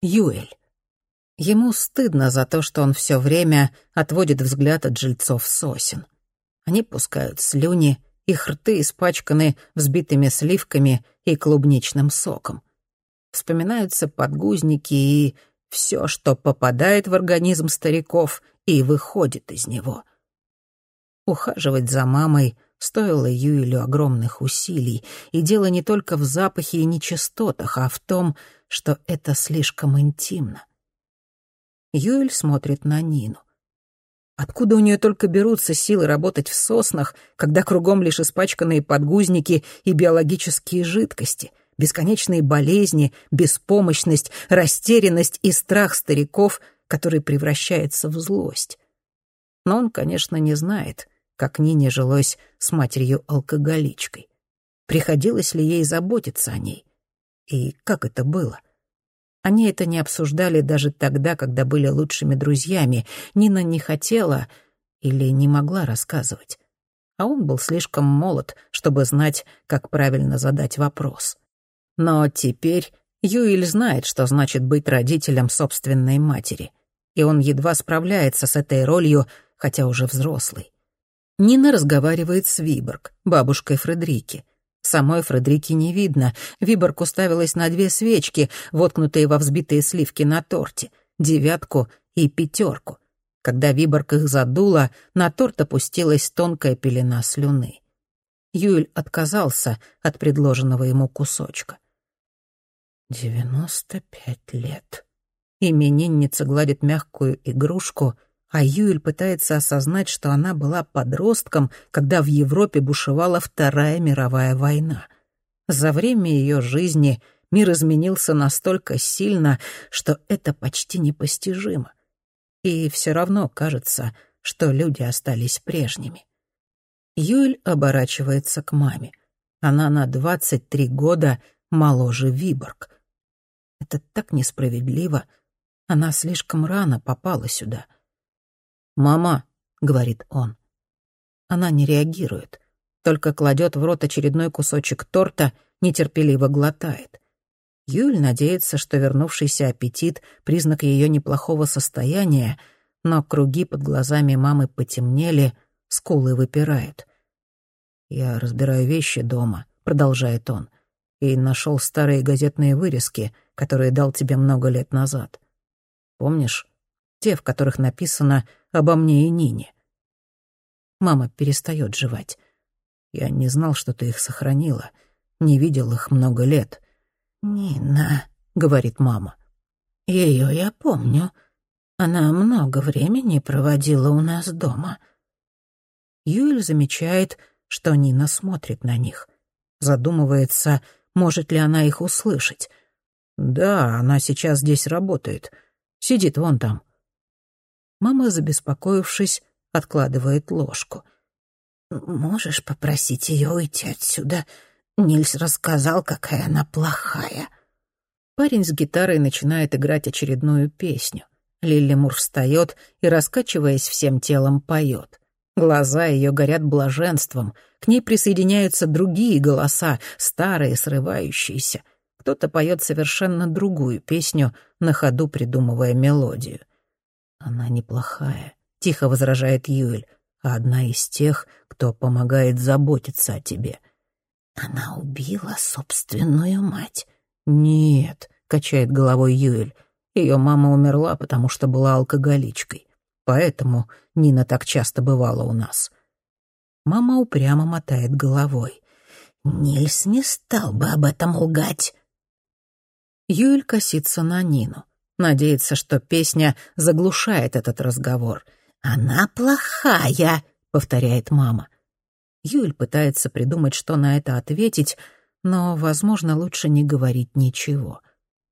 Юэль. Ему стыдно за то, что он все время отводит взгляд от жильцов сосен. Они пускают слюни, их рты испачканы взбитыми сливками и клубничным соком. Вспоминаются подгузники и все, что попадает в организм стариков и выходит из него. Ухаживать за мамой стоило Юэлю огромных усилий, и дело не только в запахе и нечистотах, а в том, что это слишком интимно. Юэль смотрит на Нину. Откуда у нее только берутся силы работать в соснах, когда кругом лишь испачканные подгузники и биологические жидкости, бесконечные болезни, беспомощность, растерянность и страх стариков, который превращается в злость. Но он, конечно, не знает, как Нине жилось с матерью-алкоголичкой. Приходилось ли ей заботиться о ней? И как это было? Они это не обсуждали даже тогда, когда были лучшими друзьями. Нина не хотела или не могла рассказывать. А он был слишком молод, чтобы знать, как правильно задать вопрос. Но теперь Юэль знает, что значит быть родителем собственной матери. И он едва справляется с этой ролью, хотя уже взрослый. Нина разговаривает с Виборг, бабушкой Фредрики. Самой Фредрики не видно. Виборг уставилась на две свечки, воткнутые во взбитые сливки на торте, девятку и пятерку. Когда Виборг их задула, на торт опустилась тонкая пелена слюны. Юль отказался от предложенного ему кусочка. «Девяносто пять лет». Именинница гладит мягкую игрушку, а Юэль пытается осознать, что она была подростком, когда в Европе бушевала Вторая мировая война. За время ее жизни мир изменился настолько сильно, что это почти непостижимо. И все равно кажется, что люди остались прежними. Юэль оборачивается к маме. Она на 23 года моложе Виборг. Это так несправедливо. Она слишком рано попала сюда — «Мама», — говорит он. Она не реагирует, только кладет в рот очередной кусочек торта, нетерпеливо глотает. Юль надеется, что вернувшийся аппетит — признак ее неплохого состояния, но круги под глазами мамы потемнели, скулы выпирают. «Я разбираю вещи дома», — продолжает он, «и нашел старые газетные вырезки, которые дал тебе много лет назад. Помнишь, те, в которых написано обо мне и Нине. Мама перестает жевать. Я не знал, что ты их сохранила. Не видел их много лет. «Нина», — говорит мама. «Ее я помню. Она много времени проводила у нас дома». Юль замечает, что Нина смотрит на них. Задумывается, может ли она их услышать. «Да, она сейчас здесь работает. Сидит вон там». Мама, забеспокоившись, откладывает ложку. «Можешь попросить ее уйти отсюда? Нильс рассказал, какая она плохая». Парень с гитарой начинает играть очередную песню. Лилли Мур встает и, раскачиваясь всем телом, поет. Глаза ее горят блаженством. К ней присоединяются другие голоса, старые, срывающиеся. Кто-то поет совершенно другую песню, на ходу придумывая мелодию. «Она неплохая», — тихо возражает Юэль, «а одна из тех, кто помогает заботиться о тебе». «Она убила собственную мать». «Нет», — качает головой Юэль, «ее мама умерла, потому что была алкоголичкой. Поэтому Нина так часто бывала у нас». Мама упрямо мотает головой. «Нильс не стал бы об этом лгать». Юэль косится на Нину. Надеется, что песня заглушает этот разговор. «Она плохая», — повторяет мама. Юль пытается придумать, что на это ответить, но, возможно, лучше не говорить ничего.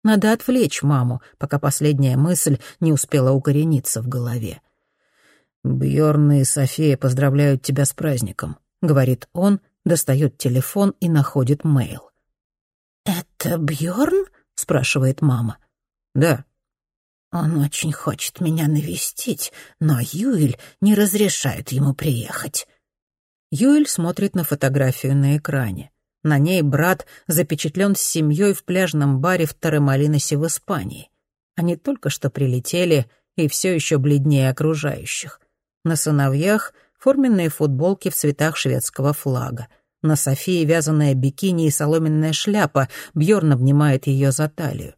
Надо отвлечь маму, пока последняя мысль не успела укорениться в голове. «Бьорн и София поздравляют тебя с праздником», — говорит он, достает телефон и находит мейл. «Это Бьорн? спрашивает мама. «Да, он очень хочет меня навестить, но Юэль не разрешает ему приехать. Юэль смотрит на фотографию на экране. На ней брат запечатлен с семьей в пляжном баре в Таремалиносе в Испании. Они только что прилетели и все еще бледнее окружающих. На сыновьях форменные футболки в цветах шведского флага. На Софии вязаная бикини и соломенная шляпа, Бьорн обнимает ее за талию.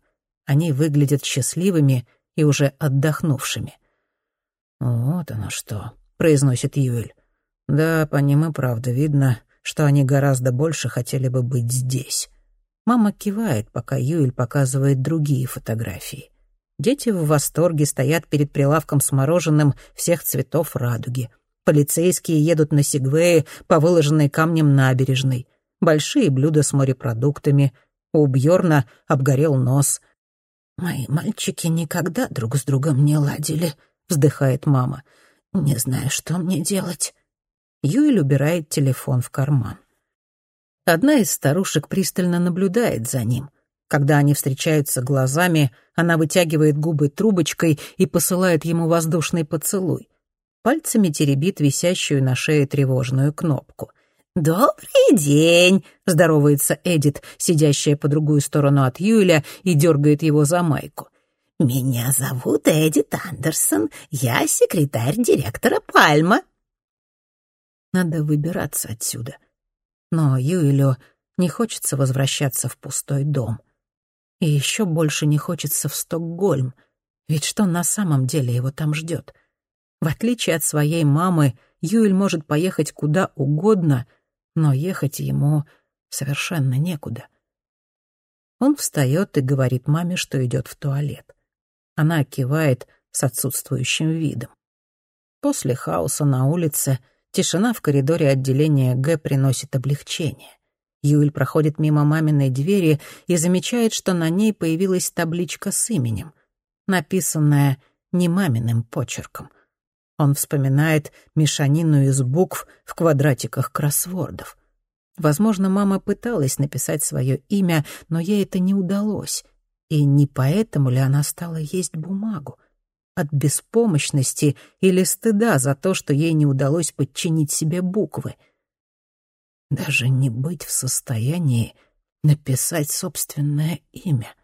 Они выглядят счастливыми и уже отдохнувшими. «Вот оно что», — произносит Юэль. «Да, по ним и правда видно, что они гораздо больше хотели бы быть здесь». Мама кивает, пока Юэль показывает другие фотографии. Дети в восторге стоят перед прилавком с мороженым всех цветов радуги. Полицейские едут на сегвее по выложенной камнем набережной. Большие блюда с морепродуктами. У Бьорна обгорел нос. «Мои мальчики никогда друг с другом не ладили», — вздыхает мама. «Не знаю, что мне делать». Юэль убирает телефон в карман. Одна из старушек пристально наблюдает за ним. Когда они встречаются глазами, она вытягивает губы трубочкой и посылает ему воздушный поцелуй пальцами теребит висящую на шее тревожную кнопку. «Добрый день!» — здоровается Эдит, сидящая по другую сторону от Юэля, и дергает его за майку. «Меня зовут Эдит Андерсон, я секретарь директора Пальма». Надо выбираться отсюда. Но Юэлю не хочется возвращаться в пустой дом. И еще больше не хочется в Стокгольм, ведь что на самом деле его там ждет? В отличие от своей мамы, Юэль может поехать куда угодно, но ехать ему совершенно некуда. Он встает и говорит маме, что идет в туалет. Она кивает с отсутствующим видом. После хаоса на улице тишина в коридоре отделения Г приносит облегчение. Юэль проходит мимо маминой двери и замечает, что на ней появилась табличка с именем, написанная не маминым почерком. Он вспоминает мешанину из букв в квадратиках кроссвордов. Возможно, мама пыталась написать свое имя, но ей это не удалось. И не поэтому ли она стала есть бумагу? От беспомощности или стыда за то, что ей не удалось подчинить себе буквы. Даже не быть в состоянии написать собственное имя.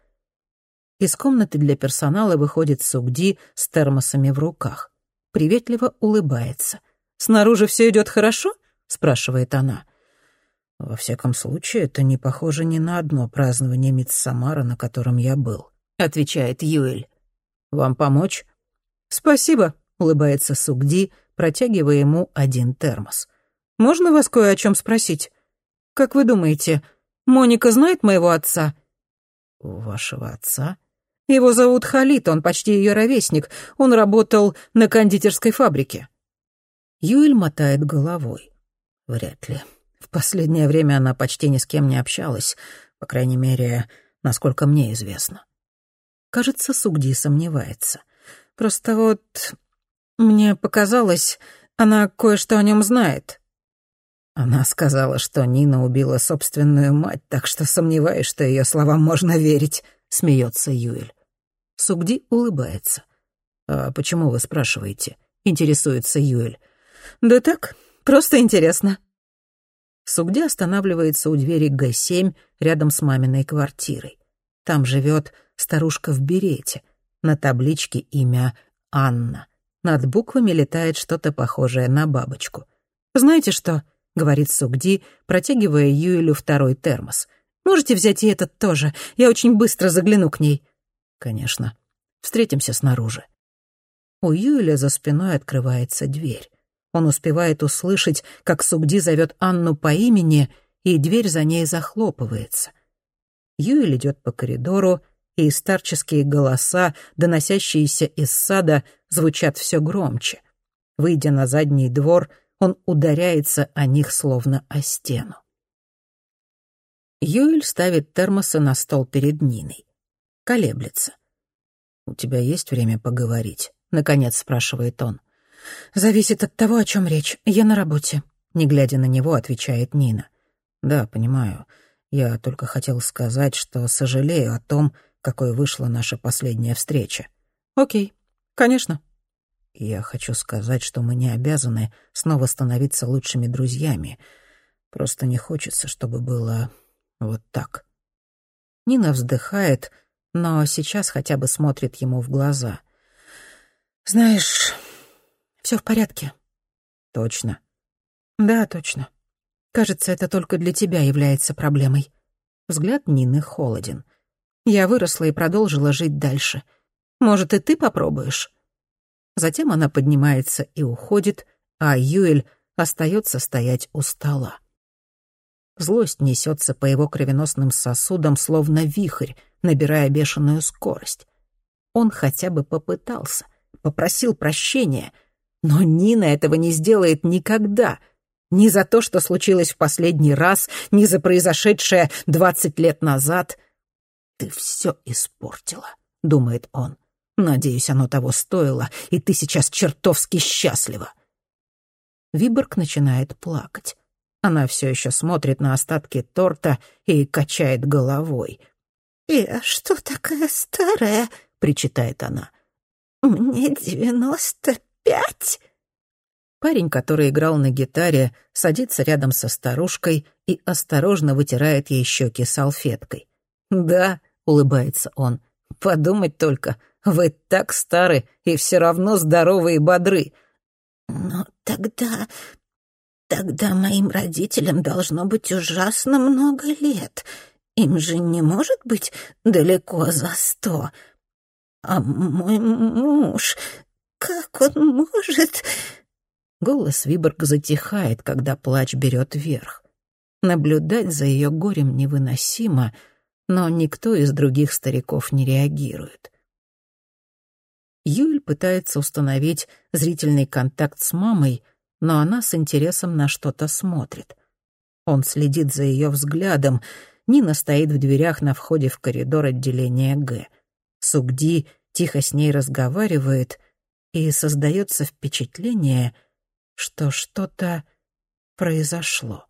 Из комнаты для персонала выходит Сугди с термосами в руках приветливо улыбается. «Снаружи все идет хорошо?» — спрашивает она. «Во всяком случае, это не похоже ни на одно празднование Митсамара, на котором я был», — отвечает Юэль. «Вам помочь?» «Спасибо», — улыбается Сугди, протягивая ему один термос. «Можно вас кое о чем спросить? Как вы думаете, Моника знает моего отца?» «Вашего отца?» Его зовут Халит, он почти ее ровесник. Он работал на кондитерской фабрике». Юэль мотает головой. Вряд ли. В последнее время она почти ни с кем не общалась, по крайней мере, насколько мне известно. Кажется, Сугди сомневается. Просто вот мне показалось, она кое-что о нем знает. Она сказала, что Нина убила собственную мать, так что сомневаюсь, что ее словам можно верить, смеется Юэль. Сугди улыбается. «А почему вы спрашиваете?» — интересуется Юэль. «Да так, просто интересно». Сугди останавливается у двери Г-7 рядом с маминой квартирой. Там живет старушка в берете. На табличке имя Анна. Над буквами летает что-то похожее на бабочку. «Знаете что?» — говорит Сугди, протягивая Юэлю второй термос. «Можете взять и этот тоже? Я очень быстро загляну к ней». «Конечно. Встретимся снаружи». У Юэля за спиной открывается дверь. Он успевает услышать, как Сугди зовет Анну по имени, и дверь за ней захлопывается. Юэль идет по коридору, и старческие голоса, доносящиеся из сада, звучат все громче. Выйдя на задний двор, он ударяется о них словно о стену. Юэль ставит термосы на стол перед Ниной колеблется. «У тебя есть время поговорить?» — наконец спрашивает он. «Зависит от того, о чем речь. Я на работе», — не глядя на него, отвечает Нина. «Да, понимаю. Я только хотел сказать, что сожалею о том, какой вышла наша последняя встреча». «Окей, конечно». «Я хочу сказать, что мы не обязаны снова становиться лучшими друзьями. Просто не хочется, чтобы было вот так». Нина вздыхает, — но сейчас хотя бы смотрит ему в глаза. «Знаешь, все в порядке». «Точно?» «Да, точно. Кажется, это только для тебя является проблемой». Взгляд Нины холоден. «Я выросла и продолжила жить дальше. Может, и ты попробуешь?» Затем она поднимается и уходит, а Юэль остается стоять у стола. Злость несется по его кровеносным сосудам, словно вихрь, набирая бешеную скорость. Он хотя бы попытался, попросил прощения, но Нина этого не сделает никогда. Ни за то, что случилось в последний раз, ни за произошедшее двадцать лет назад. «Ты все испортила», — думает он. «Надеюсь, оно того стоило, и ты сейчас чертовски счастлива». Виборг начинает плакать. Она все еще смотрит на остатки торта и качает головой. «Я что такая старая?» — причитает она. «Мне девяносто пять?» Парень, который играл на гитаре, садится рядом со старушкой и осторожно вытирает ей щеки салфеткой. «Да», — улыбается он, — «подумать только, вы так стары и все равно здоровы и бодры». «Но тогда Тогда моим родителям должно быть ужасно много лет. Им же не может быть далеко за сто. А мой муж, как он может...» Голос Виборг затихает, когда плач берет верх. Наблюдать за ее горем невыносимо, но никто из других стариков не реагирует. Юль пытается установить зрительный контакт с мамой — но она с интересом на что-то смотрит. Он следит за ее взглядом. Нина стоит в дверях на входе в коридор отделения Г. Сугди тихо с ней разговаривает, и создается впечатление, что что-то произошло.